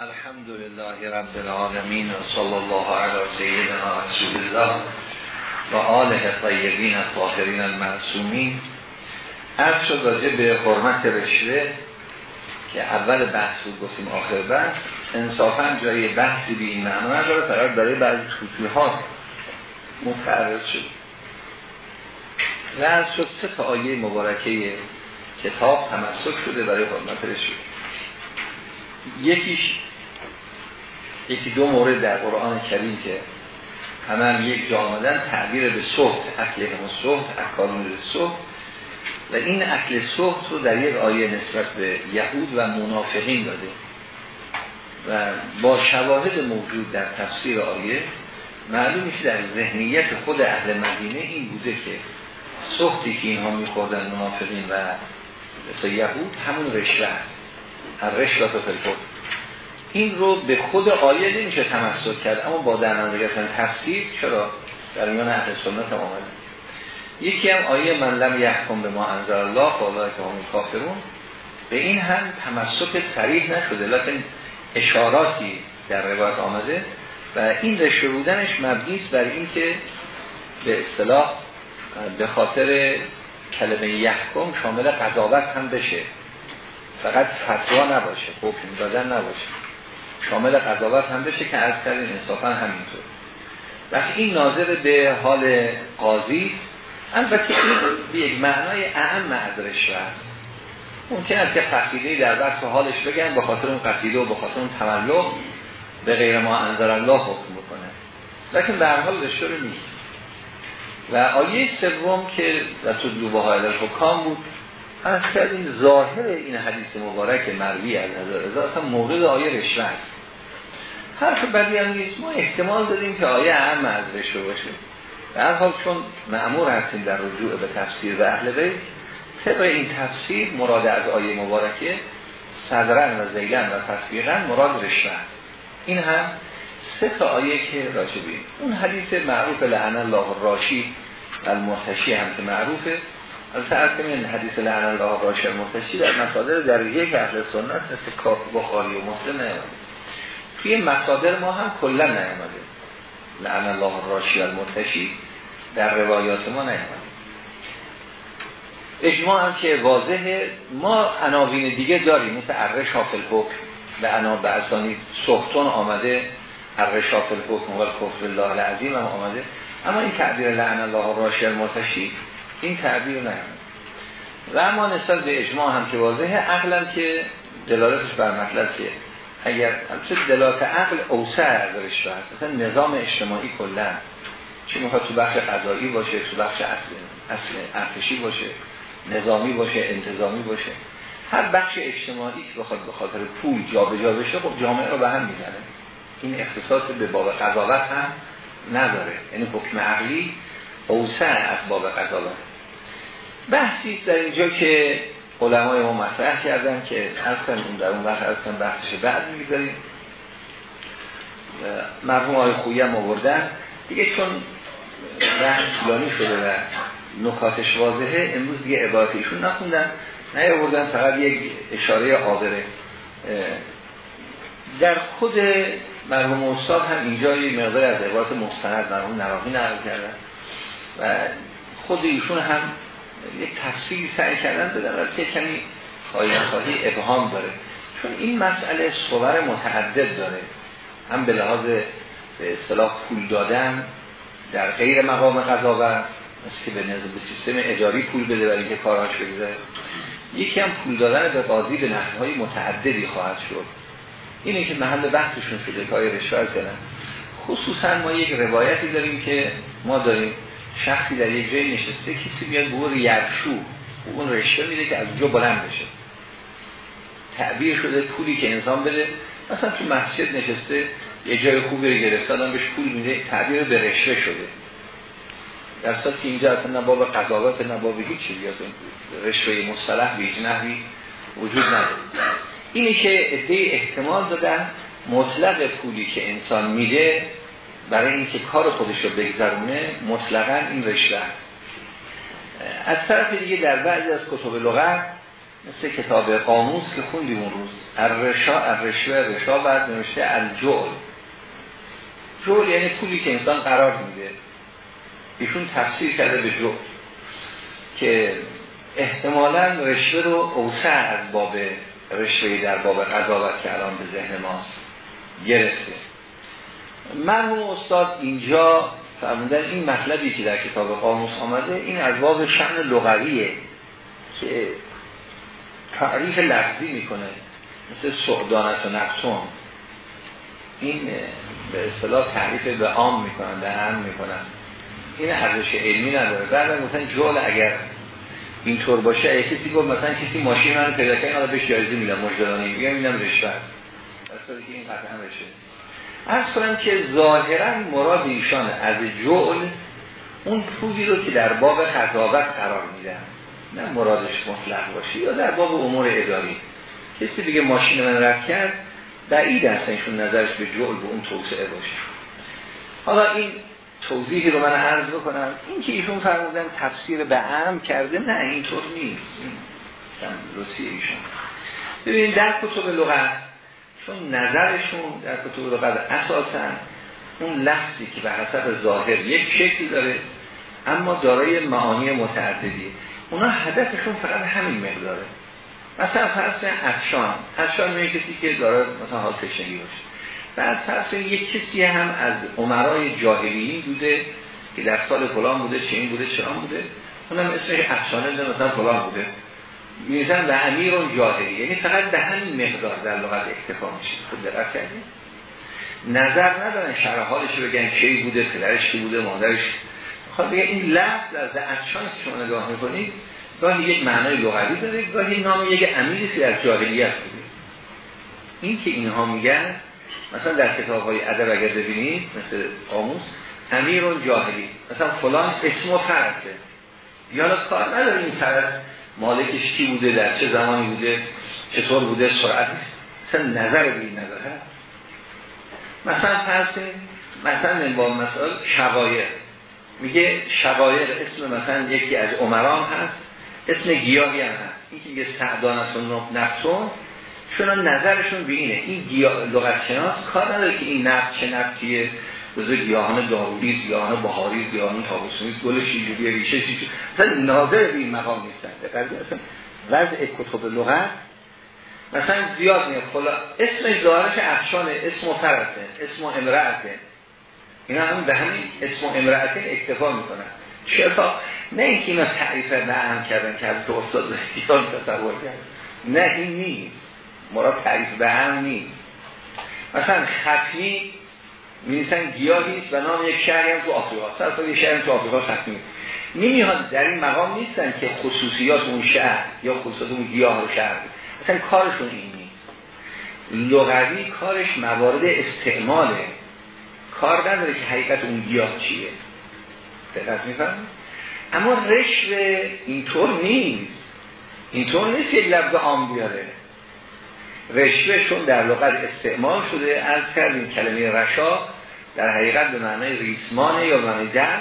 الحمد لله رب العالمين صلى الله على سيدنا رسول الله و آله طیبین الطاهرین المعصومین. عرض شد راجع به حرمت رشوه که اول بحث رو گفتیم آخر بحث. انصافا جای بحثی به این معنا نداره فقط برای بعضی خصوصیات متعرض شد. و از شد سه آیه مبارکه کتاب تمسک شده برای حرمت رشوه. یکیش یکی دو مورد در قرآن کریم که همه هم یک جا آمدن تعبیر به صحت اکل هم صحت اکارون صحت و این اکل صحت رو در یک آیه نسبت به یهود و منافقین داده. و با شواهد موجود در تفسیر آیه معلوم میشه در ذهنیت خود اهل مدینه این بوده که صحتی که اینها میخوردن منافقین و مثل یهود همون رشوه هر رشوه این رو به خود آیه نمیشه تمسک کرد اما با در نظر گرفتن تفسیر چرا؟ در میان اهل سنت هم آمده. یکی هم آیه من لم یحکم به ما انزل الله فالله که همون کافرون. به این هم تمسک صریح نشده لکن اشاراتی در روایت آمده و این رشوه بودنش مبنی بر این که به اصطلاح به خاطر کلمه یحکم شامل قضاوت هم بشه. فقط فتوا نباشه حکم دادن نباشه. شامل قضاوت هم بشه که از کردین انصافا همینطور. وقتی این ناظر به حال قاضی البته این به یک معنای اهم از رشوه است. ممکن است که قصیده در وقت حالش بگن به خاطر اون قصیده و به خاطر اون تملق به غیر ما انظر الله حکم بکنه. لیکن به هر حال رو نیست. و آیه سوم که در تدلوبه های الحکام بود از کردیم ظاهر این حدیث مبارک مروی از نظر اصلا مورد آیه رشوه است. حرف بدی هم نیست. ما احتمال داریم که آیه اهم از رشوه باشه. در حال چون معمور هستیم در رجوع به تفسیر و اهل بیت طبق این تفسیر مراد از آیه مبارکه صدرن و زیلن و تطبیقا مراد رشوه این هم سه تا آیه که راجبی اون حدیث معروف لعن الله راشی المرتشی هم که معروفه. از طرف این حدیث لعن الله راشی المرتشی در مصادر در یک اهل سنت مثل بخاری و مسلم نیامده. توی مصادر ما هم کلا نیامده. لعن الله راشی المرتشی در روایات ما نیامده. اجماع هم که واضحه. ما عناوین دیگه داریم مثل اره شافل حکم. به انا به سختون آمده. اره شافل حکم و کفر الله العظیم هم آمده. اما این تعبیر لعن الله راشی المرتشی این تعبیر نیامده و اما نسبت به اجماع هم که واضحه عقلا که دلالتش بر مطلب که اگر دلالت عقل اوسع رشوه هست مثلا نظام اجتماعی کلا. چه می‌خواد تو بخش قضایی باشه تو بخش اصل اصل ارتشی باشه نظامی باشه انتظامی باشه. هر بخش اجتماعی که بخواد به خاطر پول جابجا بشه خب جامعه رو به هم می‌زنه. این اختصاص به باب قضاوت هم نداره. یعنی حکم عقلی اوسع از باب قضاوت. بحثی در اینجا که علمای ما مطرح کردن که اصلا اون در اون وقت اصلا بحثش بعد می‌گذاریم. مرحوم آقای خویی هم آوردن. دیگه چون بحث طولانی شده و نکاتش واضحه امروز دیگه عبارت ایشون نخوندن نه آوردن فقط یک اشاره آبره در خود مرحوم استاد هم اینجا یه مقدار از عبارت مستند مرحوم نراقی نقل کردن و خود ایشون هم یک تفسیری سعی کردن بدن که کمی خواهی ابهام داره. چون این مسئله صور متعدد داره. هم به لحاظ به اصطلاح پول دادن در غیر مقام قضاوت مثل که به نظر به سیستم اجاری پول بده برای اینکه کاراش بگذاره. یکی هم پول دادن به قاضی به نحوهای متعددی خواهد شد. اینه که محل بحثشون شده که آیه رشوه خصوصا ما یک روایتی داریم که ما داریم شخصی در یک جای نشسته کسی بیاد به اون یرشو اون رشوه میده که از جو بلند بشه. تعبیر شده پولی که انسان بده. مثلا تو مسجد نشسته یه جای خوبی رو گرفته آدم بهش پول میده تعبیر به رشوه شده. در صورت که اینجا اصلا نباب قضاوت نباب هیچ چیزی رشوه مصطلح به هیچ وجود نداره. اینی که عده احتمال دادن مطلق پولی که انسان میده برای اینکه کار خودش رو بگذرونه مطلقا این است. از طرف دیگه در بعضی از کتب لغت مثل کتاب قاموس که خوندیم اون روز الرشا الرشوه رشا بعد نوشته الجول. جول یعنی پولی که انسان قرار میده. ایشون تفسیر کرده به جول که احتمالا رشوه رو اوسع از باب رشوه در باب قضاوت که الان به ذهن ماست گرفته. مرحوم استاد اینجا فرمودن این مطلبی که در کتاب قاموس آمده این از باب شأن لغویه که تعریف لفظی می‌کنه مثل سعدانت و نقصون این به اصطلاح تعریف به عام می‌کنن به هم می‌کنن. این ارزش علمی نداره. بعد مثلا جول اگر اینطور باشه اگه کسی گفت مثلا کسی ماشین من پیدا کنه حالا بهش جایزه میدم مجددانه میگم میدم رشوت. اصلا که این قطعا رشوه ارز که ظاهرا مراد ایشان از جول اون پولی رو که در باب قضاوت قرار میدن نه مرادش مطلق باشه یا در باب امور اداری. کسی دیگه ماشین من رفت کرد بعید است ایشون نظرش به جول به اون توسعه باشه. حالا این توضیحی رو من عرض بکنم. این که ایشون فرمودن تفسیر به هم کرده نه اینطور نیست. این ایشون. ببینید در کتب لغت چون نظرشون در کتب لغت اساسا اون لفظی که به حسب ظاهر یک شکل داره اما دارای معانی متعددی. اونا هدفشون فقط همین مقداره. مثلا فرض افشان. افشان میگه کسی که داره مثلا حال تشنگی باشه. بعد فرض یک کسی هم از عمرای جاهلیین بوده که در سال فلان بوده چه این بوده چه بوده. اونم اسمش افشانه مثلا فلان بوده. میزن به امیر جاهلی یعنی فقط به همین مقدار در لغت اکتفا میشه. خود دقت کردیم نظر ندارن شرح حالش بگن کی بوده پدرش کی بوده مادرش. خب بگه این لفظ از که شما نگاه می‌کنید گاهی یک معنای لغوی داره گاهی نام یک امیری که در جاهلیت بوده. این که اینها میگن مثلا در کتاب های ادب اگر ببینید مثل قاموس امیر جاهلی. مثلا فلان اسم و فرسه یا کار نداره این فرس مالکش کی بوده در چه زمانی بوده چطور بوده سرعت مثلا نظر به این نداره. مثلا فرض مثلا با مثال شوایر میگه شوایر اسم مثلا یکی از عمران هست اسم گیاهی هم هست. این که میگه سعدانتون نفتون چون نظرشون به اینه. این لغت شناس کار نداره که این نفت چه نفتیه بزرگ گیاهان دارویی گیاهان بهاری گیاهان تابوسونی گل شیجوری ریشه شیجوری مثلا ناظر به این مقام نیستن. اصلا وضع کتب لغت مثلا زیاد میاد خلا اسم دارش افشان اسم و فرسه اسم و امرأته. اینا هم به همین اسم و اکتفا می‌کنن. چرا؟ نه اینکه اینا تعریف به کردن که از تو استاد رهیان تصور کرد. نه این نیست. مراد تعریف به هم نیست. مثلا خطی می‌نویسن گیاهی است و نام یک شهری هم تو آفریقا سر یک شهر تو آفریقا خطی نمیاد در این مقام نیستن که خصوصیات اون شهر یا خصوصیات اون گیاه رو شهر مثلا کارشون این نیست. لغوی کارش موارد استعماله. کار نداره که حقیقت اون گیاه چیه. دقت میفهم اما رشوه اینطور نیست. اینطور نیست یک لفظ عام بیاره. رشوه چون در لغت استعمال شده. از کردیم کلمه رشا در حقیقت به معنای ریسمانه یا معنی در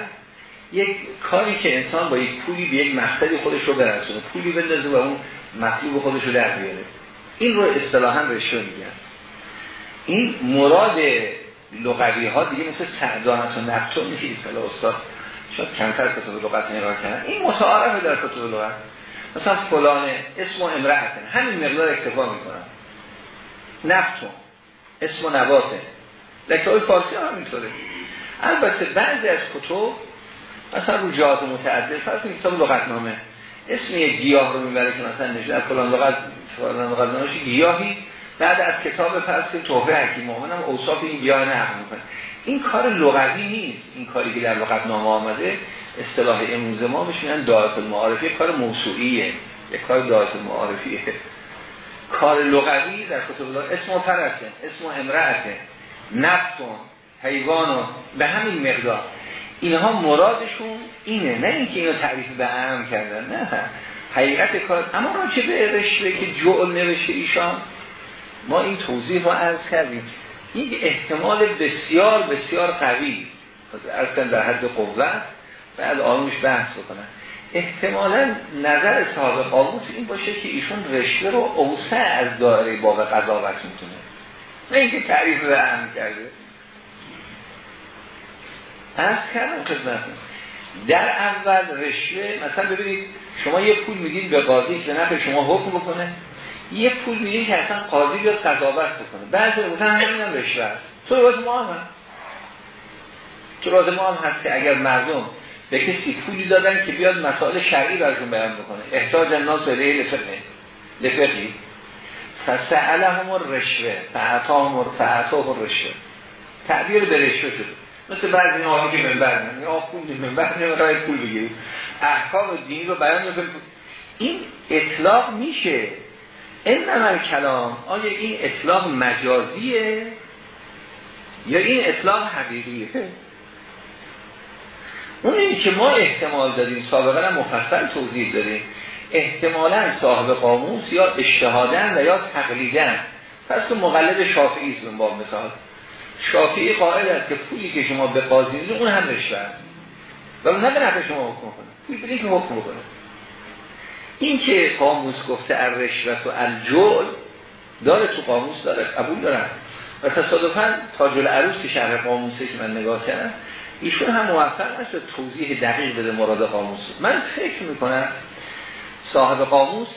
یک کاری که انسان با یک پولی به یک مقصدی خودش رو برسونه پولی بندازه و اون مطلوب خودش رو در بیاره. این رو اصطلاحا رشوه میگن. این مراد لغوی ها دیگه مثل سعدانت و نفتون میشه اصطلاح استاد شاید کمتر کتاب لغت نگاه کنن این متعارفه در کتاب لغت. مثلا فلان اسم و امرأتن. همین مقدار اکتفا می‌کنن. نفتون اسم و نباته لکه فارسی هم همینطوره. البته بعضی از کتب مثلا رو جهات متعدد فرض کتاب لغتنامه. اسم یک گیاه رو می‌بره که مثلا نشون فلان لغت فلان لغت نامه گیاهی. بعد از کتاب فرض که توفه حکیم هم اوصاف این گیاه نقل می‌کنه. این کار لغوی نیست. این کاری که در لغت نامه آمده اصطلاح امروز ما میشونن دایت المعارفی کار موسوعیه. یک کار دایت المعارفیه. کار لغوی در کتب اسم و اسم و امرأته نفتون حیوان به همین مقدار. اینها مرادشون اینه نه اینکه اینو تعریف به اهم کردن نه حقیقت کار اما چه به رشوه که جعل نوشته ایشان؟ ما این توضیح رو عرض کردیم. این احتمال بسیار بسیار قوی. از در حد قوت بعد آنوش بحث بکنن احتمالا نظر صاحب قاموس این باشه که ایشون رشته رو اوسع از دایره باب قضاوت می‌تونه نه اینکه تعریف رو هم کرده. از کردم خدمتون در اول رشوه مثلا ببینید شما یه پول میدین به قاضی که نفع شما حکم بکنه. یه پول میدین که اصلا قاضی بیاد قضاوت بکنه. بعضی گفتن همین هم رشوه است. تو راز ما هم هست. تو راز ما هم هست که اگر مردم به کسی پولی دادن که بیاد مسائل شرعی برشون بیان بکنه. احتاج الناس به لفقه لفقی فسألهم رشوه فعطاهم فعطاهم رشوه تعبیر به رشوه شده. مثل بعضی آقایی که منبر نه یا پول منبر نه رای پول بگیریم. احکام دینی رو بیان می‌کنه. این اطلاق میشه. این نمر کلام آیا این اطلاق مجازیه؟ یا این اطلاق حقیقیه؟ اون که ما احتمال داریم سابقا مفصل توضیح داریم احتمالا صاحب قاموس یا اشتهادن و یا تقلیدن پس تو مقلد شافعی است با مثال. شافعی قائل است که پولی که شما به قاضی اون هم رشوه و اون نه به شما حکم کنه پول بدین که حکم کنه این که قاموس گفته الرشوت و الجول داره تو قاموس داره قبول دارن و تصادفا تاج العروس که شرح قاموسه که من نگاه کردم ایشون هم موفق نشد توضیح دقیق بده مراد قاموس. من فکر می‌کنم صاحب قاموس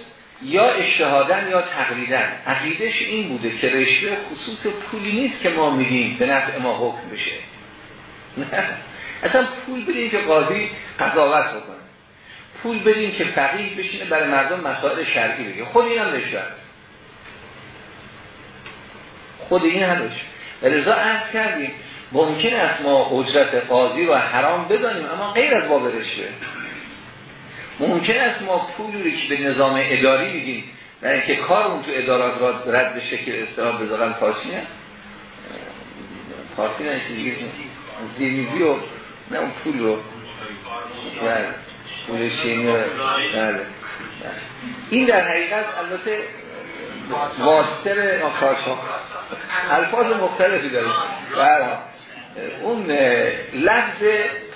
یا اشتهادن یا تقلیدن عقیدش این بوده که رشوه خصوص پولی نیست که ما میدیم به نفع ما حکم بشه. نه. اصلا پول بدین که قاضی قضاوت بکنه. پول بدین که فقیه بشینه برای مردم مسائل شرعی بگه. خود این هم رشوه خود این هم رشوه و رضا کردیم ممکن است ما اجرت قاضی رو حرام بدانیم اما غیر از باب رشوه ممکن است ما پولی که به نظام اداری میدیم و اینکه کار اون تو ادارات را رد بشه که استراب بذارن فارسی نه. فارسی نه دیگه و نه اون پول رو. بله پول شیمی رو. بله این در حقیقت البته واسطه کارشان الفاظ مختلفی داریم بله. اون لفظ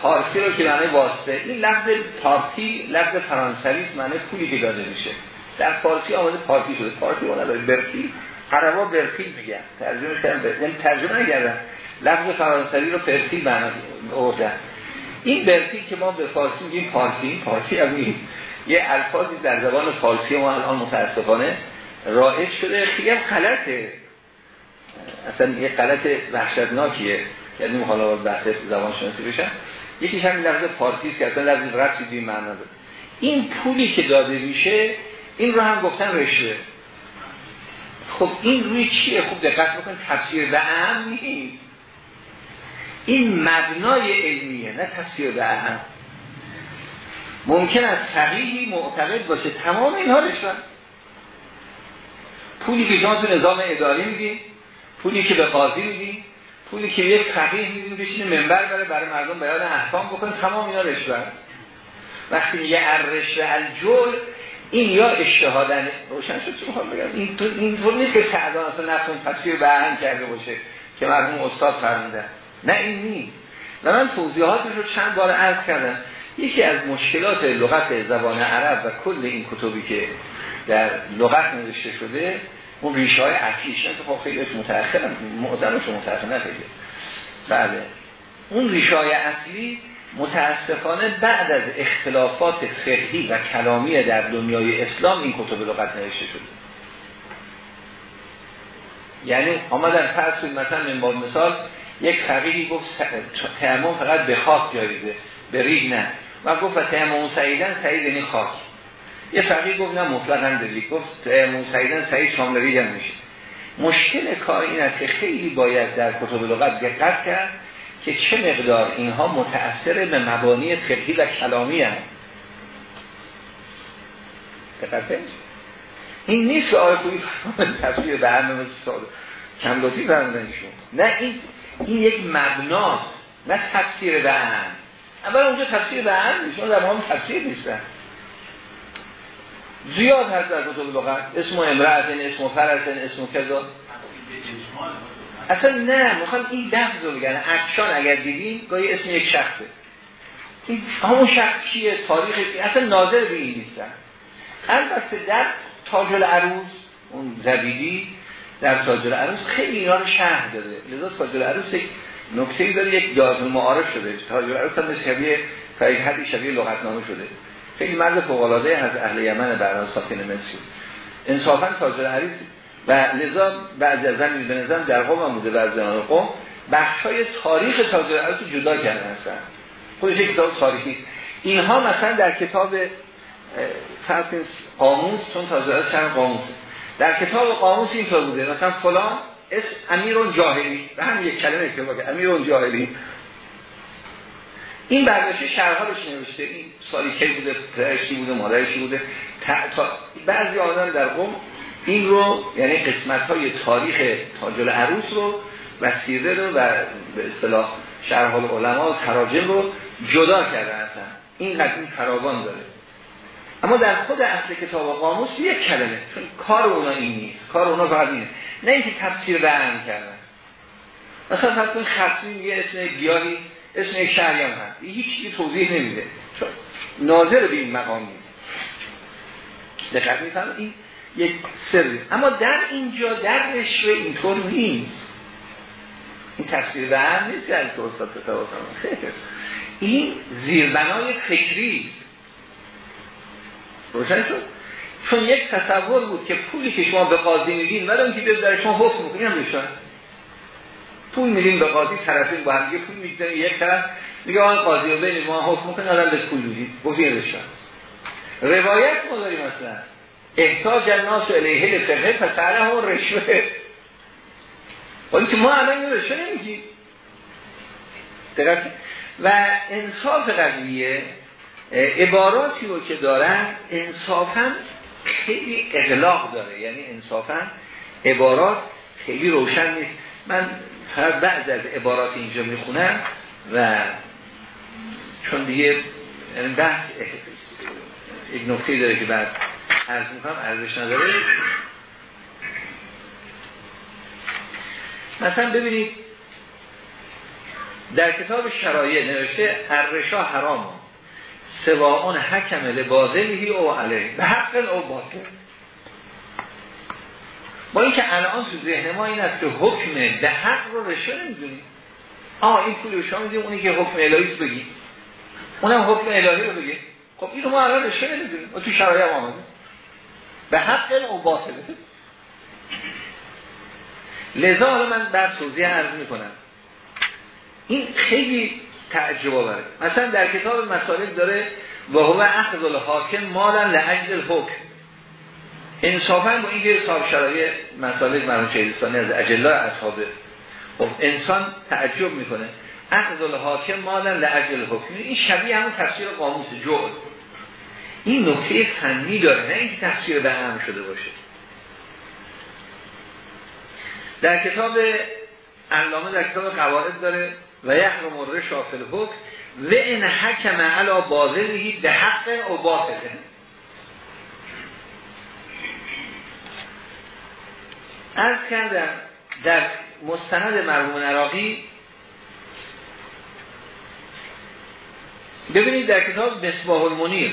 پارسی رو که معنی واسطه این لفظ پارتی لفظ فرانسوی معنی پولی که داده میشه. در فارسی آمده پارتی شده. پارتی اون نداره. برفی عربا برفیل میگن. ترجمه کردن یعنی ترجمه نگردن لفظ فرانسوی رو برفیل معنی اوردن این برفیل که ما به فارسی میگیم پارتی پارتی هم نیست. یه الفاظی در زبان فارسی ما الان متاسفانه رایج شده. خیلی غلطه. اصلا یه غلط وحشتناکیه. یعنی حالا بحث زبان شناسی بشن یکیش همین لفظ پارتی که اصلا لفظ ربطی به معنا داره. این پولی که داده میشه این رو هم گفتن رشوه خب این روی چیه؟ خوب دقت بکن تفسیر به اهم این مبنای علمیه نه تفسیر به اهم ممکن است صحیحی معتقد باشه. تمام اینها رشوه پولی که تو نظام اداری میدین پولی که به قاضی میدین پولی که یک فقیه میدیم بشینه منبر بره برای مردم بیان احکام بکنه. تمام اینا رشوه وقتی میگه الرشوه الجل این یا اشتهادن. روشن شد چون حال بگم؟ این این طور نیست که سعدان اصلا نفتون تفسیر به کرده باشه که مرحوم استاد فرمودن نه این نیست. و من توضیحاتش رو چند بار عرض کردم. یکی از مشکلات لغت زبان عرب و کل این کتبی که در لغت نوشته شده اون ریشه های اصلیش نه خب خیلی متأخر معظمش متأخر نخیلی بله. اون ریشه های اصلی متاسفانه بعد از اختلافات فقهی و کلامی در دنیای اسلام این کتب لغت نوشته شده. یعنی آمدن فرض مثلا من با مثال یک فقیهی گفت تیمم فقط به خاک جایزه به ریگ نه. و گفت تیمم سعیدن سعید یعنی خاک. یه فقیه گفت نه مطلقا دلی گفت موسیدن سعید شامل ریدن میشه. مشکل کار این است که خیلی باید در کتب لغت دقت کرد که چه مقدار اینها متأثر به مبانی فقهی و کلامی هم این نیست که آقای خویی تفسیر به همه مثل کمداتی فرمودنشون نه این این یک مبناست نه تفسیر به هم اول اونجا تفسیر به هم نیست در هم تفسیر نیستن. زیاد هست در کتب لغت اسم امرأتن اسم فرسن اسم کذا. اصلا نه می‌خوام این لفظ رو بگن اکشان اگر دیدین گاهی اسم یک شخصه. این همون شخص کیه؟ تاریخ اصلا ناظر به این نیستن. البته در تاج العروس اون زبیدی در تاج العروس خیلی اینا رو شهر داده. لذا تاج العروس یک نکته داره یک داز معارف شده. تاج العروس هم شبیه فرید حدی شبیه لغتنامه شده. خیلی مرد فوق العاده از اهل یمن برای ساکن مصر انصافا تاج العروس و لذا بعضی از زمین به نظرم در قوم هم بوده بعضی از قوم بخش های تاریخ تاج العروس جدا کرده هستن خودش یک کتاب تاریخی. اینها مثلا در کتاب فرق قاموس چون تاج العروس چند قاموس در کتاب قاموس اینطور بوده مثلا فلان اسم امیرون جاهلی و هم یک کلمه که امیرون جاهلی این برداشت شرحالش نوشته؟ این سالی که بوده پدرشی بوده مادرشی بوده؟ بعضی آدم در قوم این رو یعنی قسمت های تاریخ تاجل عروس رو و سیره رو و به اصطلاح شرحال علما و تراجم رو جدا کرده هستن این قدیم فراوان داره. اما در خود اصل کتاب قاموس یک کلمه چون کار اونا این نیست. کار اونا فقط اینه. نه اینکه تفسیر رعن کردن. مثلا فرض کنید خطی یه اسم گیاهی اسم یک شهری هم هست. هیچ توضیح نمیده. ناظر به این مقام نیست. دقیق میفهم این یک سری اما در اینجا در رشوه اینطور نیست. این تفسیر رعن نیست که از استاد این زیربنای فکری. روشن شد؟ چون یک تصور بود که پولی که شما به قاضی میدین ولی اون که در شما حکم می‌کنین هم پول میدین به قاضی طرفین با هم پول میدین یک طرف میگه آن قاضی رو بین ما حکم می‌کنه آدم به پول میدین گفتین روایت ما داریم مثلا احتاج الناس الیه لفقه پسره هم رشوه. ولی که ما الان این رشوه نمیگیم. و انصاف قضیه عباراتی رو که دارن انصافا خیلی اغلاق داره. یعنی انصافا عبارات خیلی روشن نیست. من هر بعض از عبارات اینجا می‌خونم و چون دیگه بحث یک نکته داره که بعد عرض می‌کنم ارزش نداره. مثلا ببینید در کتاب شرایع نوشته الرشا حرام سواء حکم لباذلهی او علیه به حق او باطل. با اینکه الان تو ذهن ما این است که حکم به حق رو رشوه نمی‌دونیم آه این پول شما میدیم اونی که حکم الهی بگی اونم حکم الهی رو بگی خب اینو ما الان رشوه نمی‌دونیم و تو شرایع هم آمده به حق او باطل. لذا حالا من بر توضیح عرض می‌کنم. این خیلی تعجب آوره. مثلا در کتاب مسائل داره و هو اخذ الحاکم مالا لعجل الحکم. انصافا با اینکه صاحب شرایع مسائل مرحوم شهرستانی از اجلا اصحابه خب انسان تعجب می‌کنه. اخذ الحاکم مالا لعجل الحکم این شبیه همون تفسیر قاموس جعل این نکته فنی داره نه اینکه تفسیر به هم شده باشه. در کتاب علامه در کتاب قواعد داره و یحرم الرشا فی الحکم و ان حکم علی باطله به حق او باطله. از کردم در مستند مرحوم عراقی ببینید در کتاب مصباح المنیر.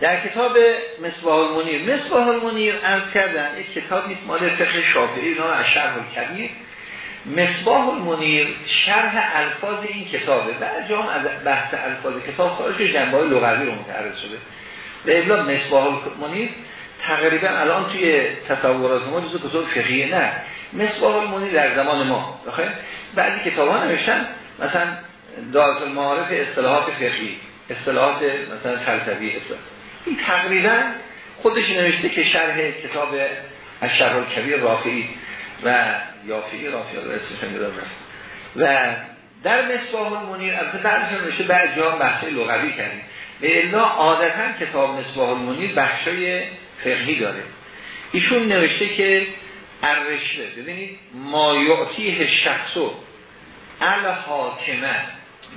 در کتاب مصباح المنیر مصباح المنیر از کردن یک کتاب نیست مال فقه شافعی نام از شرح الکبیر مصباح المنیر شرح الفاظ این کتابه. بعد جام از بحث الفاظ کتاب خارج جنبه های لغوی رو متعرض شده. به ابلا مصباح المنیر تقریبا الان توی تصورات ما جزو کتاب فقیه نه. مصباح المنیر در زمان ما. بخیر بعضی کتاب ها نوشتن مثلا دارت المعارف اصطلاحات فقهی اصطلاحات مثلا فلسفی این تقریبا خودش نوشته که شرح کتاب از شرح کبیر رافعی و یافعی رافعی رو اسمش و در مصباح المنیر از بعضی نوشته بعد جا بحث لغوی کردیم. به الا عادتا کتاب مصباح المنیر بخشای فقهی داره. ایشون نوشته که الرشوه ببینید ما یعطیه شخصو الحاکمه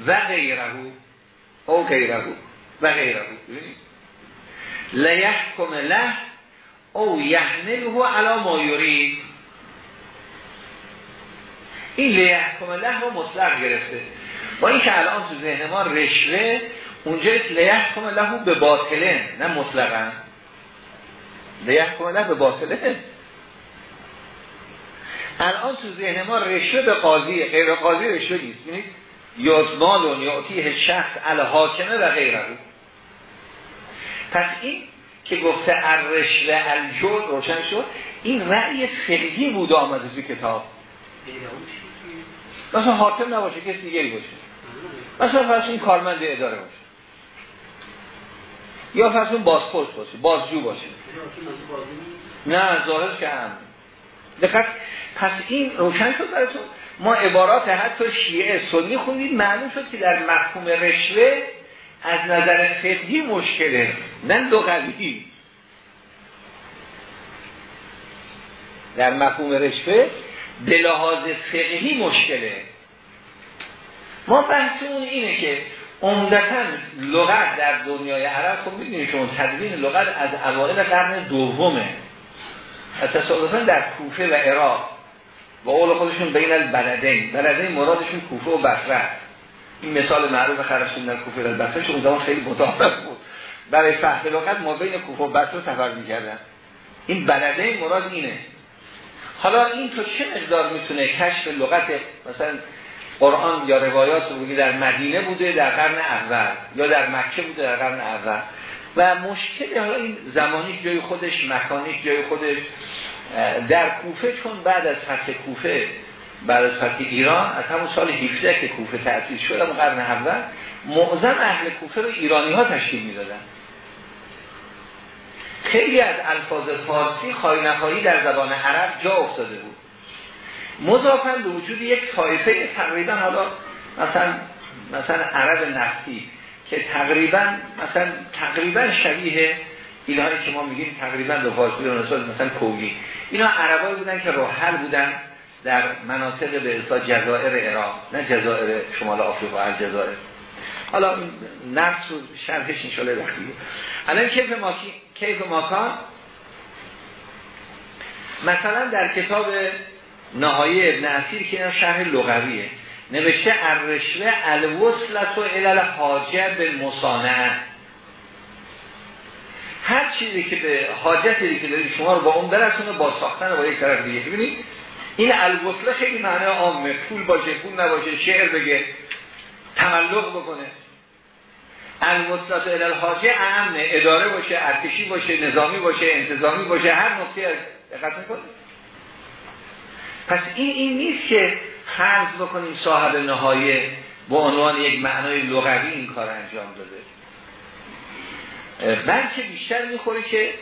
و غیره او غیره و غیره ببینید. لیحکم له او یحمله علا ما یورید این لیحکم له رو مطلق گرفته. با این که الان تو ذهن ما رشوه اونجا لیحکم له به باطله نه مطلقا. لیحکم له به باطله. الان تو ذهن ما رشوه به قاضی غیر قاضی رشوه نیست. ببینید یزمال و نیاتیه شخص الحاکمه و غیره. پس این که گفته ارش و الجود روشن شد این رأی فقهی بود آمده توی کتاب. مثلا حاکم نباشه کسی دیگری باشه. مثلا فرض این کارمند اداره باشه. یا فرض این بازپرس باشه بازجو باشه. نه ظاهر که هم. دقیق پس این روشن شد براتون. ما عبارات حتی شیعه سنی خوندید معلوم شد که در مفهوم رشوه از نظر فقهی مشکله. نه دو قوی در مفهوم رشوه به لحاظ فقهی مشکله. ما بحثمون اینه که عمدتا لغت در دنیای عرب خب می‌دونید شما تدوین لغت از اوایل قرن دومه. از تصادفا در کوفه و عراق و اول خودشون بین البلدین. بلدین مرادشون کوفه و بصره این مثال معروف خرشون در کوفه و بصره اون زمان خیلی مطابق بود. برای فهم لغت ما بین کوفه و بصره سفر می‌کردن. این بلدین مراد اینه. حالا این تو چه مقدار می‌تونه کشف لغت مثلا قرآن یا روایات رو در مدینه بوده در قرن اول یا در مکه بوده در قرن اول. و مشکل حالا این زمانی جای خودش مکانی جای خودش. در کوفه چون بعد از فتح کوفه بعد از فتح ایران از همون سال 17 که کوفه تأسیس شد اما قرن اول معظم اهل کوفه رو ایرانی ها تشکیل می‌دادن. خیلی از الفاظ فارسی خواهی نخواهی در زبان عرب جا افتاده بود. مضافن به وجود یک طایفه تقریبا حالا مثلا مثلا عرب نفتی که تقریبا مثلا تقریبا شبیه اینهایی که ما میگیم تقریبا به فارسی رو مثلا کوگی اینا عربایی بودن که راحل بودن در مناطق به اصلا جزائر عراق نه جزائر شمال آفریقا جزائر حالا نفس و شرحش انشالله دخیه الان کیف, ماکی... کیف ماکان؟ مثلا در کتاب نهایی ابن اسیر که این شرح لغویه. نوشته الرشوه الوصلت و علل حاجه به مصانعه هر چیزی که به حاجتی که دارید شما رو با اون برسونه با ساختن با یک طرف دیگه. ببینید این الوصله خیلی معنی عامه. پول باشه پول نباشه شعر بگه تملق بکنه. الوصلت علل حاجه امنه. اداره باشه ارتشی باشه نظامی باشه انتظامی باشه هر نقطه دقت می‌کنید. پس این این نیست که فرض بکنیم صاحب نهایه با عنوان یک معنای لغوی این کار انجام داده. بلکه بیشتر می‌خوره که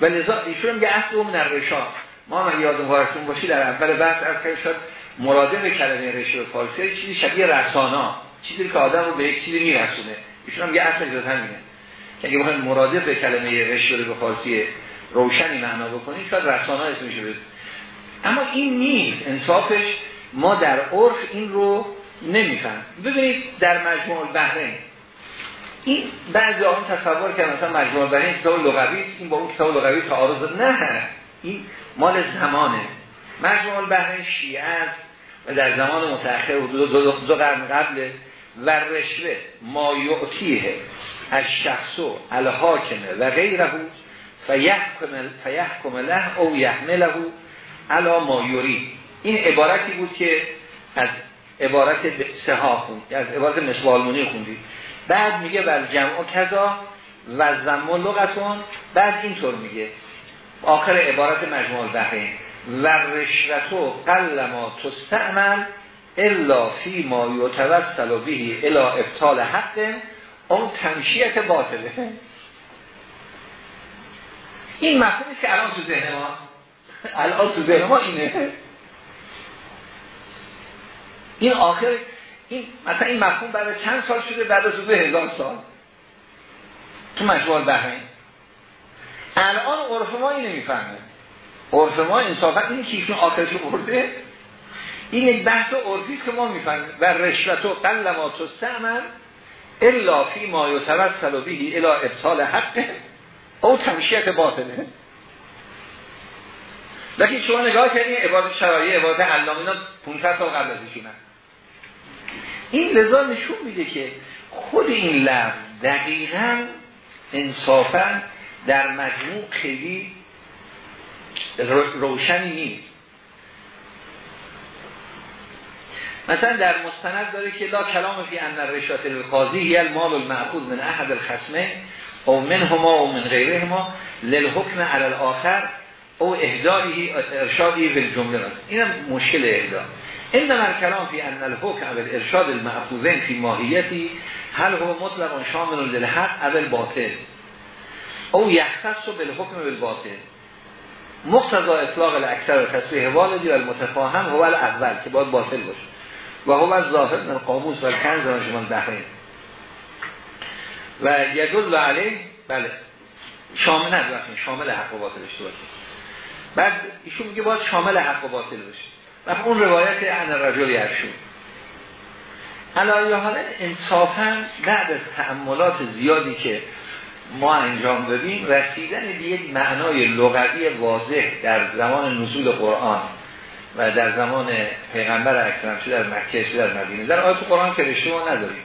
و لذا ایشون میگه اصل اون نرشا ما هم یادم وارتون باشی در اول بحث از که شد مراده به کلمه رشوه فارسی چیزی شبیه رسانا چیزی که آدم رو به یک چیزی میرسونه. ایشون هم میگه اصل اجازه همینه که اگه مراده به کلمه رشوه به فارسی روشنی معنا بکنیم شاید رسانا اسمش اما این نیست انصافش ما در عرف این رو نمیفهم. ببینید در مجموع البحرین این بعضی آن تصور که مثلا مجموع البحرین کتاب لغوی این با اون کتاب لغوی تعارض نه. این مال زمانه. مجموع البحرین شیعه است و در زمان متأخر حدود دو, دو, قرن قبل و رشوه ما یعطیه از شخصو الحاکمه و غیره فیحکم له او یحمله علا مایوری این عبارتی بود که از عبارت سها خوند از عبارت مسوالمونی خوندید بعد میگه بر جمع کذا و زمان لغتون. بعد اینطور میگه. آخر عبارت مجموع البحرین. و رشوتو قل ما تستعمل الا فی ما یتوسل به الا ابطال حق. اون تمشیت باطله. این مفهومی که الان تو ذهن ما الان تو ذهن ما اینه. این آخر این مثلا این مفهوم بعد چند سال شده بعد از هزار سال. تو مجموع بحرین الان عرف ما اینو می‌فهمه. عرف ما انصافا این که ایشون آخرش برده این یک بحث عرفی که ما می‌فهمیم. و رشوت و قل ما تستعمل الا فی ما یتوسل به الی ابطال حق او تمشیت باطله. لیکن شما نگاه کنید عبادت شرایع عبادت علام اینا 500 سال قبل از ایشونه. این لذا نشون میده که خود این لفظ دقیقا انصافا در مجموع خیلی روشنی نیست. مثلا در مستند داره که لا کلام فی ان الرشات القاضی هی المال المعقود من احد الخصمه او من هما او من غیره هما للحکم علی الاخر او اهدایی ارشادی به جمله است. اینم مشکل اهدا. انما کلام فی ان الحکم به ارشاد المعقوذین فی ماهیتی هل هو مطلق شامل للحق اول باطل. او یختص بالحکم بالباطل. مقتضا اطلاق الاکثر و تصریح والدی و المتفاهم هو اول که باید باطل باشه. و هو از ظاهر من قاموس و کنز شما دهره و یدل علیه بله. شامل نه شامل حق و باطل باشه بعد ایشون میگه باید شامل حق و باطل باشه. و اون روایت ان رجل حالا حالا انصافا بعد از تعملات زیادی که ما انجام دادیم رسیدن به یک معنای لغوی واضح در زمان نزول قرآن و در زمان پیغمبر اکرم شده در مکه شده در مدینه. در آیت قرآن که رشته ما نداریم.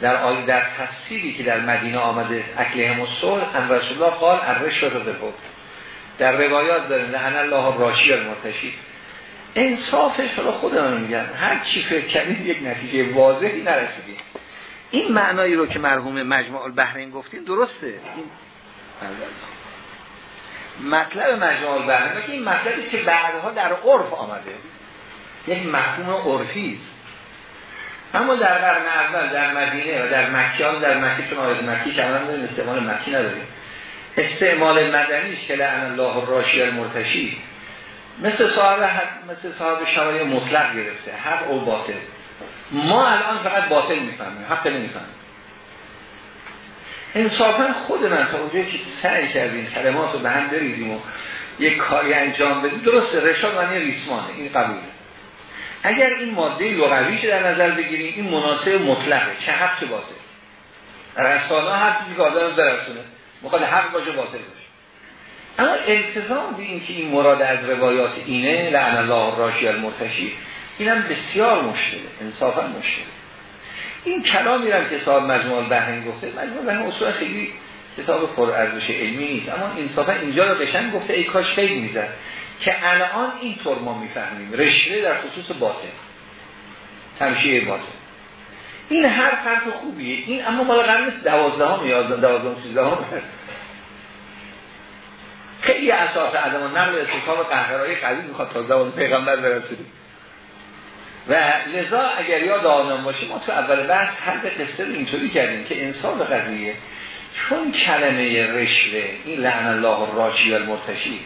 در آیت در تفسیری که در مدینه آمده اکلهم الصلح ان رسول الله قال بفت در روایات داریم لعن الله راشی المرتشی انصافش حالا خودمون میگم هر چی فکر کردیم یک نتیجه واضحی نرسیدیم. این معنایی رو که مرحوم مجموع البحرین گفتیم درسته. این مطلب مجموع البحرین که این مطلبی که بعدها در عرف آمده. یک مفهوم عرفی. است اما در قرن اول در مدینه و در مکه در مکه چون آیت مکی که داریم استعمال مکی نداریم. استعمال مدنیش که لعن الله الراشی المرتشی. مثل صاحب مثل صاحب شرایع مطلق گرفته. حق او باطل. ما الان فقط باطل می‌فهمیم. حق نمی‌فهمیم. انصافا خود من تا اونجایی که سعی کردیم کلمات رو به هم بریدیم و یک کاری انجام بدیم درسته رشاد معنی ریسمانه. این قبوله. اگر این ماده لغویش در نظر بگیریم این مناسب مطلقه. چه حق چه باطل. رسانه هر چیزی که آدم درسونه. مخواد حق باشه باطل باشه. اما التزام به این که این مراد از روایات اینه لعن الله راشی المرتشی اینم بسیار مشکله انصافا مشکله این کلامی هم که صاحب مجموع بحرین گفته مجموع بحرین اصول خیلی کتاب پر ارزش علمی نیست اما انصافا اینجا رو قشنگ گفته ای کاش خیلی می‌زد. که الان اینطور ما می‌فهمیم رشته در خصوص باطن تمشیه باطن این هر فرق خوبیه. این اما مال قرن دوازده هم یا دوازده سیزده هم خیلی اساس عدم و نقل استثاب قهرهای قوی می‌خواد تا زمان پیغمبر برسید و لذا اگر یاد آنم باشه ما تو اول بحث حد قصه اینطوری کردیم که انصاف قضیه چون کلمه رشوه این لعن الله راشی و المرتشی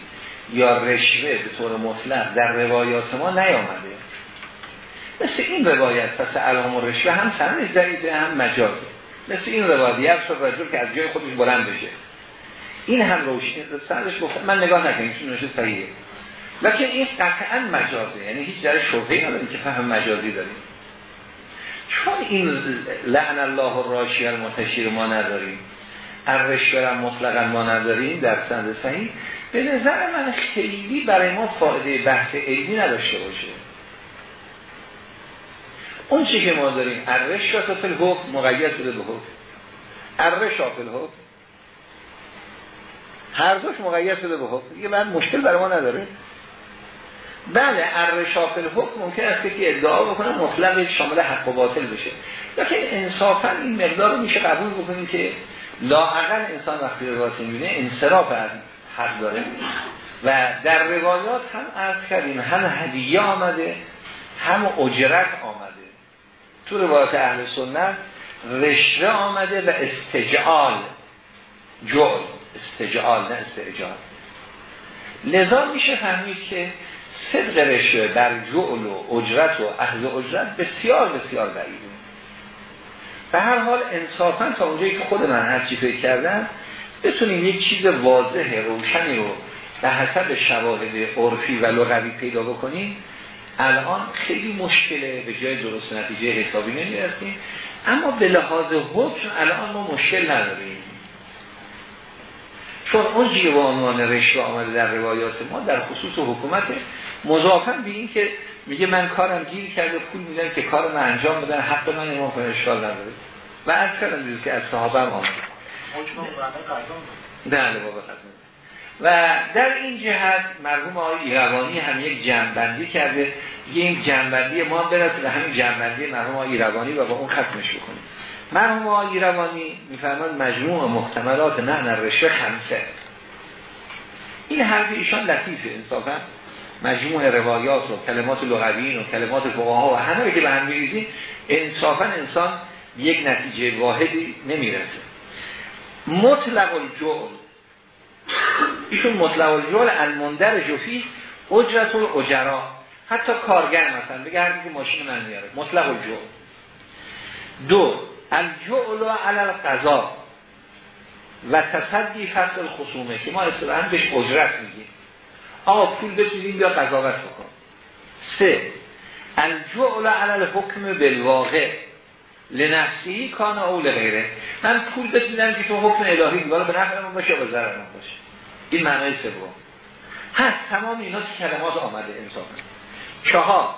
یا رشوه به طور مطلق در روایات ما نیامده. مثل این روایت پس علام و رشوه هم سندش ضعیفه هم مجازه مثل این روایت شد رجل که از جای خودش بلند بشه. این هم روشن سندش گفت من نگاه نکنیم چون نوشه صحیحه. لکن این قطعا مجازه. یعنی هیچ در شبهه نداریم که فهم مجازی داریم. چون این لعن الله راشی المتشیر ما نداریم. الرشوه مطلقا ما نداریم در سند صحیح. به نظر من خیلی برای ما فایده بحث علمی نداشته باشه. اون چی که ما داریم الرشوه فی الحکم مقید بوده به حکم. الرشوه فی الحکم. هر دوش مقید شده به حکم. دیگه بعد مشکل برای ما نداره. بله الرشاف الحکم ممکن است که ادعا بکنه مطلق شامل حق و باطل بشه. لیکن انصافا این مقدار رو میشه قبول بکنیم که لاعقل انسان وقتی روایت می‌بینه انصراف از حق داره. و در روایات هم عرض کردیم هم هدیه آمده هم اجرت آمده. تو روایات اهل سنت رشوه آمده و استجعال. جعل استجعال نه استجعال لذا میشه فهمید که صدق رشوه در جعل و اجرت و اهل اجرت بسیار بسیار ضعیفه به هر حال انصافا تا اونجایی که خود من هرچی فکر کردم بتونیم یک چیز واضح روشنی رو به حسب شواهد عرفی و لغوی پیدا بکنیم. الان خیلی مشکله به جای درست نتیجه حسابی نمی‌رسیم. اما به لحاظ حکم الان ما مشکل نداریم. چون اون با عنوان رشوه آمده در روایات ما در خصوص حکومت مضافن به این که میگه من کارم گیر کرده پول میدن که کار من انجام بدن حق من امام اشکال نداره. و از کردم دیروز که از صحابه هم آمده بله بابا و در این جهت مرحوم آقای ایروانی هم یک جنبندی کرده. این جنبندی ما برسه به همین جنبندی مرحوم آقای ایروانی و با اون ختمش بکنیم. مرحوم آقای ایروانی میفرمان مجموع محتملات نه رشوه خمسه. این حرف ایشان لطیفه انصافا. مجموع روایات و کلمات لغوین و کلمات فقها و همه که به هم میریزیم انصافا انسان یک نتیجه واحدی نمی‌رسه. مطلق الجعل ایشون مطلق الجعل المندر جفی اجرت الاجرا حتی کارگر مثلا بگه هر که ماشین من میاره. مطلق الجعل دو الجعل علی القضا. و تصدی فصل خصومه که ما اصطلاحا بهش اجرت میگیم. آقا پول بتونیم بیا قضاوت بکن. سه الجعل علی الحکم بالواقع. لنفسی کان او لغیره. من پول بتونم که تو حکم الهی بالا به نفع من باشه به ضرر من باشه. این معنای سوم. هست تمام اینا کلمات آمده انسان چهار.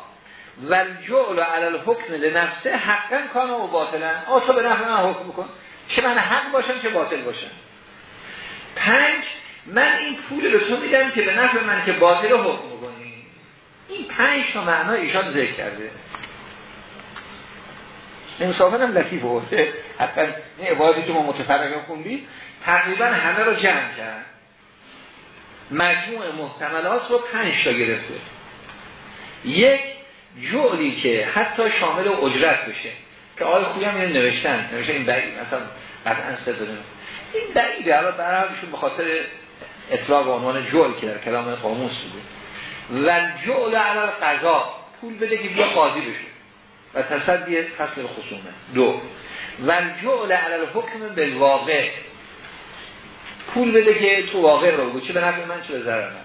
والجعل علی الحکم لنفسه حقا کان او باطلا. آ تو به نفع من حکم بکن. چه من حق باشم چه باطل باشم. پنج من این پول رو تو میدم که به نفع من که باطل حکم بکنی. این پنج تا معنا ایشان ذکر کرده. انصافا هم لطیف بوده حتی این عبادی که ما متفرقه خوندیم تقریبا همه رو جمع کرد. مجموع محتملات رو پنج تا گرفته. یک جعلی که حتی شامل اجرت بشه. که آقای خوی هم این نوشتن. نوشتن این بعید. مثلا قطعا داریم این بعیده. الان برایشون به خاطر اطلاق عنوان جعل که در کلام قاموس بوده. و جعل علی قضا پول بده که بیا قاضی بشه. و تصدی فصل خصومه. دو. و جعل علی الحکم بالواقع. پول بده که تو واقع رو بگو. چه به نفع من چه به ضرر من.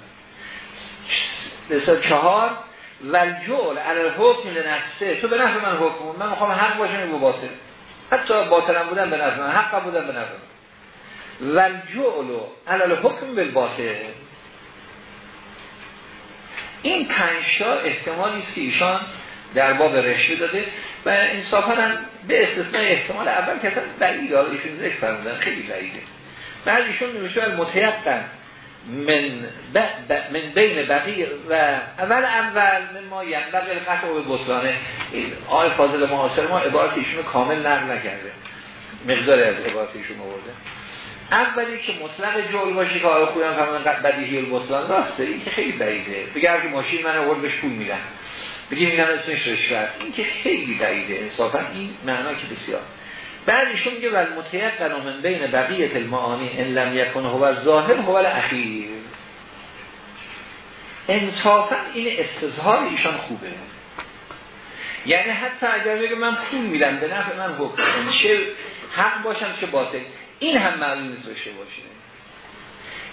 چهار. و جعل علی الحکم لنفسه. تو به نفع من حکم؟ من می‌خوام حق باشم و باطل؟ حتی باطلم بودن به نفع من حق بودن به نفع من. و جعل علی الحکم بالباطل. این پنجتا احتمالی است ایشان در باب رشوه داده و انصافا هم به استثناء احتمال اول که اصلا بعید ایشون ذکر فرمودن خیلی بعیده. بعد ایشون نمیشه متیقن. من, ب... ب... من بین بقیه و اول اول من ما ینبغی القطع به بطلانه آقای فاضل معاصر ما عبارت ایشون کامل نقل نکرده. مقدار از عبارت ایشون آورده. اولی که مطلق جول باشه که آقای خویم فرمودن بدیهی البطلان راسته. این که خیلی بعیده. بگه که ماشین من آورد بهش پول میدن. بگیم اینم اسمش رشوت. این که خیلی بعیده. انصافا این معنا که بسیار. بعد ایشون میگه ول متیقن من بین بقیه المعانی ان لم یکن هو ظاهر هو الاخیر. انصافا این استظهار ایشان خوبه. یعنی حتی اگر بگه من پول میدم به نفع من حکم چه حق باشم چه باطل این هم معلوم نیست باشه.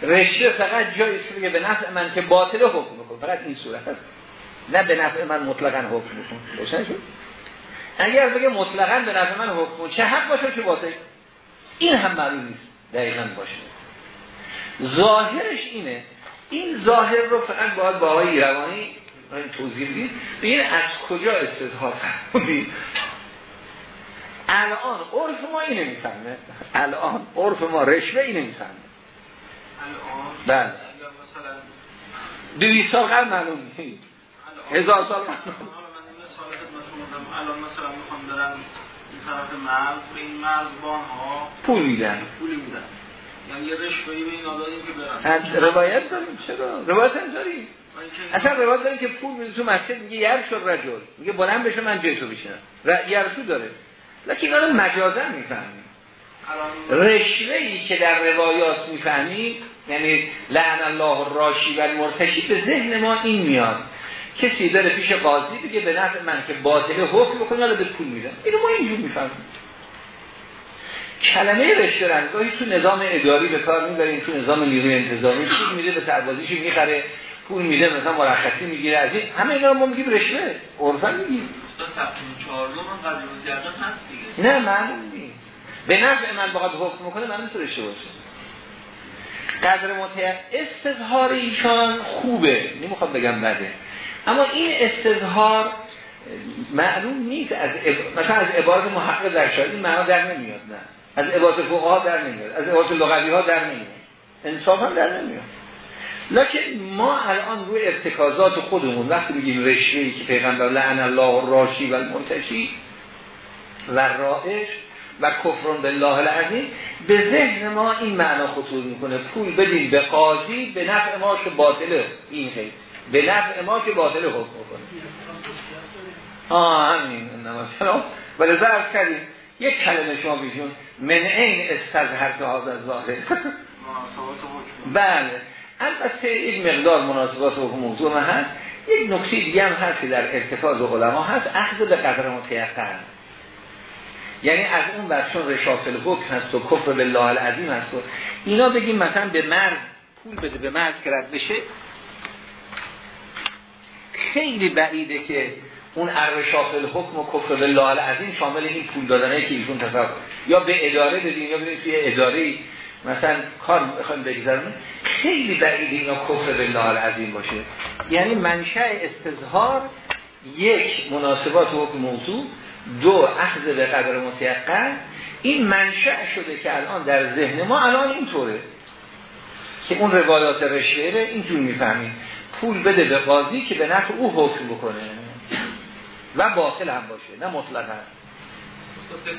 رشته فقط جایی است که به نفع من که باطل حکم بکن فقط این صورت هست نه به نفع من مطلقا حکم بکن روشن شد اگر بگه مطلقا به نفع من حکم چه حق باشه چه باطل؟ این هم معلوم نیست. دقیقا باشه. ظاهرش اینه. این ظاهر رو فقط باید با آقای روانی این توضیح بدید. این از کجا استظهار فرمودید الان عرف ما اینه می‌فهمه. الان عرف ما رشوه اینه می‌فهمه. الان بله. دوی سال قبل معلوم نیست. هزار سال معلوم الان مثلا می‌خوام برم این طرف مرز به این مرزبان ها پول میدن. پولی میدن. یعنی یه رشوهی به این آداریم که برن. روایت داریم چرا؟ روایت هم داریم. اصلا روایت داریم که پول میده تو مسجد میگه یر شد رجل. میگه بلند بشه من جیشو بشنم یرشو داره. لیکن اینا رو مجازن می‌فهمیم رشوه ای که در روایات می‌فهمیم یعنی لعن الله راشی و مرتشی به ذهن ما این میاد. کسی داره پیش قاضی بگه به نفع من که باطل حکم بکنه حالا به پول میدن اینو ما اینجور می‌فهمیم. کلمه رشته رنگاهی تو نظام اداری به کار می‌بریم تو نظام نیروی انتظامی پول میده به سربازیش می‌خره پول میده مثلا مرخصی می‌گیره. از این همه اینا رو ما میگیم رشوه. عرفا میگیم. نه معلوم نیست. به نفع من بخواد حکم کنه من تو رشته باشه. قدر متعیق استظهار ایشان خوبه. نمی‌خوام بگم بده. اما این استظهار معلوم نیست از مثلا از عبارت محقق در شاید این معنا در نمیاد نه. از عبارت فقها در نمیاد از عبارت لغوی ها در نمیاد. انصاف هم در نمیاد. لکن ما الان روی ارتکازات خودمون وقتی بگیم رشوهی که پیغمبر لعن الله راشی و المنتشی و رائش و کفرون بالله العظیم به ذهن ما این معنا خطور می‌کنه. پول بدیم به قاضی به نفع ما که باطله. این خیلی. به نفع ما که باطله حکم کنه آه همین ولی ضرب کردیم یک کلمه شما بیشون من این استظهر که از ظاهر بله. البته یک مقدار مناسبات و موضوع هست. یک نکته دیگه هم هست که در ارتفاض علما هست. اخذ به قدر متیقن یعنی از اون برشون رشافل حکم هست و کفر بالله العظیم هست و اینا بگیم مثلا به مرد پول بده به مرد که رد بشه خیلی بعیده که اون ارشافل حکم و کفر بالله العظیم شامل این پول دادنه که ایشون تصور یا به اداره بدین یا بدین توی اداره مثلا کار بخوایم بگذاریم خیلی بعید اینا کفر بالله العظیم باشه. یعنی منشأ استظهار یک مناسبات حکم موضوع. دو اخذ به قدر متیقن. این منشأ شده که الان در ذهن ما الان اینطوره که اون روایات رشوه اینجور می‌فهمیم. پول بده به قاضی که به نفع او حکم بکنه. و باطل هم باشه نه مطلقا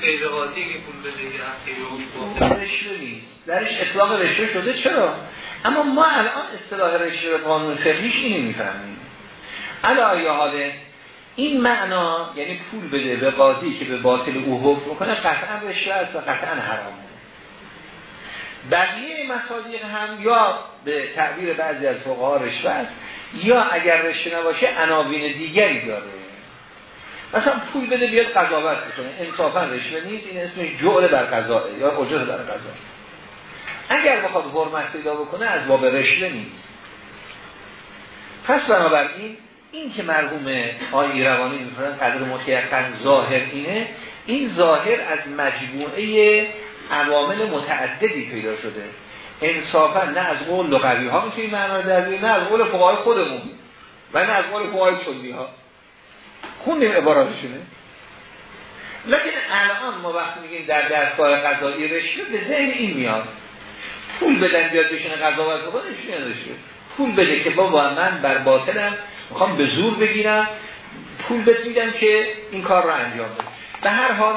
غیر قاضی که پول بده رشوه نیست. درش اطلاق رشوه شده چرا؟ اما ما الان اصطلاح رشوه قانون فقهیش اینو می‌فهمیم. علا یا حاله این معنا یعنی پول بده به قاضی که به باطل او حکم کنه قطعا رشوه است و قطعا حرامه بقیه مصادیق هم یا به تعبیر بعضی از فقها رشوه است یا اگر رشوه نباشه عناوین دیگری داره. مثلا پول بده بیاد قضاوت بکنه. انصافا رشوه نیست این اسمش جعل بر قضا یا اجره بر قضا. اگر بخواد حرمت پیدا بکنه از باب رشوه نیست. پس بنابراین این که مرحوم آی روانی می‌کنن قدر متیقن ظاهر اینه. این ظاهر از مجموعه عوامل متعددی پیدا شده. انصافا نه از قول لغوی ها این معنا در نه از قول فقهای خودمون و نه از قول فقهای سنی ها. خوندیم عباراتشونه. لیکن الان ما وقتی میگیم در درسگاه قضایی رشوه به ذهن این میاد. پول بدن بیاد بشینه قضاوت بکنه نداشته پول بده که بابا من بر باطلم می‌خوام به زور بگیرم. پول بد که این کار رو انجام بده. به هر حال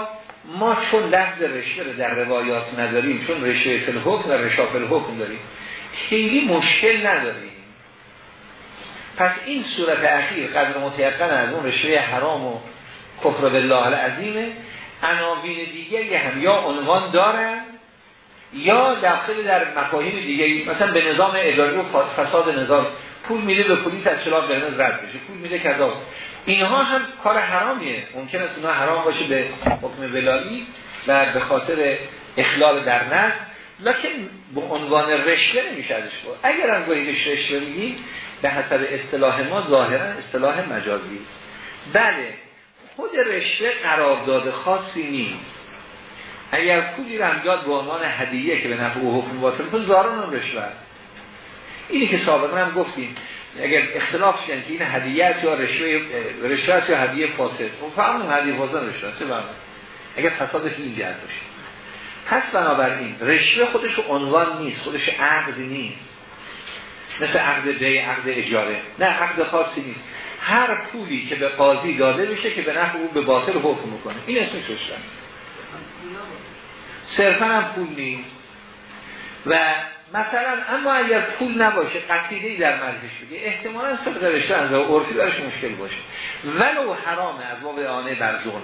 ما چون لفظ رشوه رو در روایات نداریم چون رشوه فل حکم و رشافل حکم داریم خیلی مشکل نداریم. پس این صورت اخیر قدر متیقن از اون رشوه حرام و کفر بالله العظیمه. عناوین دیگری هم یا عنوان دارن یا داخل در مفاهیم دیگری مثلا به نظام اداری و فساد نظام. پول میده به پلیس از چلاق قرمز رد بشه. پول میده کذا اینها هم کار حرامیه. ممکن است اونها حرام باشه به حکم ولایی و به خاطر اخلال در نزد لکن به عنوان رشوه نمیشه ازش بود اگر هم گویی رشوه میگیم به حسب اصطلاح ما ظاهرا اصطلاح مجازی است. بله خود رشوه قرارداد خاصی نیست. اگر پولی رو هم به عنوان هدیه که به نفع او حکم واصل کن زاران هم رشوه اینی که سابقا هم گفتیم. اگر اختلاف شدن که این هدیه است یا رشوه رشوه است یا هدیه فاسد اون فهمون هدیه فاسد رشوه است اگر فساد این جهت باشه. پس بنابراین رشوه خودش عنوان نیست خودش عقد نیست. مثل عقد بی عقد اجاره. نه عقد خاصی نیست. هر پولی که به قاضی داده بشه که به نفع او به باطل حکم می‌کنه. این اسمش رشوه صرفا هم پول نیست. و مثلا اما اگر پول نباشه قصیده در مرزش بگه احتمالا صدق رشته از عرفی برش مشکل باشه. ولو حرامه از باب آنه بر ظلم.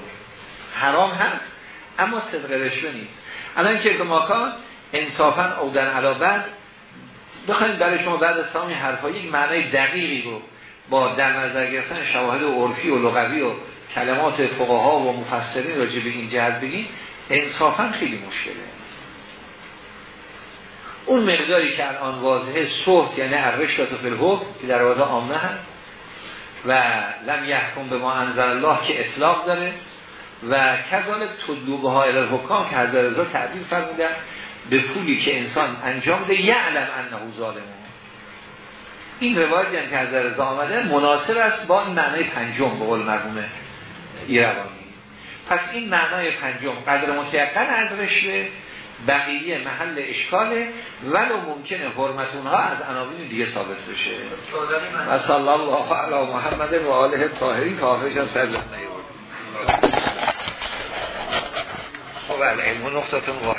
حرام هست اما صدق رشوه نیست. الان که ماکان انصافا او در علاوه بخواید برای شما بعد از تمام حرفا یک معنای دقیقی رو با در نظر گرفتن شواهد عرفی و لغوی و کلمات فقها و مفسرین راجع به این جهت بگیم انصافا خیلی مشکله. اون مقداری که الان واضحه صحت یعنی الرشوت فی الحکم که در واضح عامه هست. و لم یحکم به ما انزل الله که اطلاق داره. و کذالک تدلوبه ها الحکام که حضرت رضا تعبیر فرمودن به پولی که انسان انجام ده یعلم انه ظالمه. این روایتی هم که از رضا آمده مناسب است با این معنای پنجم به قول مرحوم ایروانی. پس این معنای پنجم قدر متیقن از رشوه بقیه محل اشکاله ولو ممکنه حرمت اونها از عناوین دیگه ثابت بشه. و صلی الله علی محمد و آله طاهرین که آخرش از سر خب العلم نقطتون